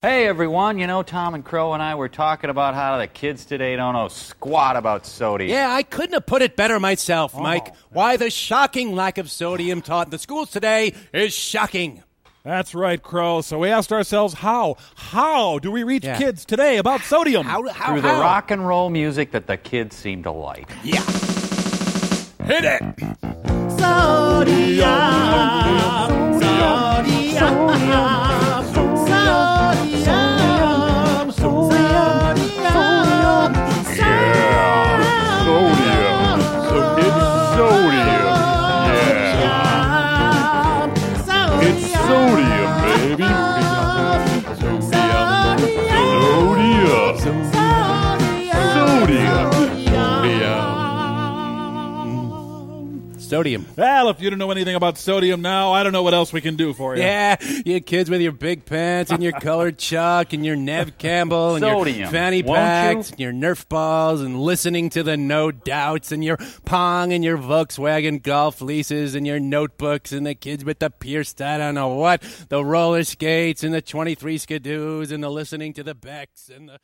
Hey everyone, you know, Tom and Crow and I were talking about how the kids today don't know squat about sodium. Yeah, I couldn't have put it better myself, oh. Mike. Why the shocking lack of sodium taught in the schools today is shocking. That's right, Crow. So we asked ourselves, how? How do we reach Yeah. kids today about sodium? How, how, Through the how? rock and roll music that the kids seem to like. Yeah. Hit it! Sodium. Sodium, Sodium. Well, if you don't know anything about sodium now, I don't know what else we can do for you. Yeah, you kids with your big pants and your colored chalk and your Neve Campbell and your Sodium, fanny won't packs you? and your Nerf balls and listening to the No Doubts and your Pong and your Volkswagen golf leases and your notebooks and the kids with the pierced I don't know what, the roller skates and the 23 skidoos and the listening to the Becks and the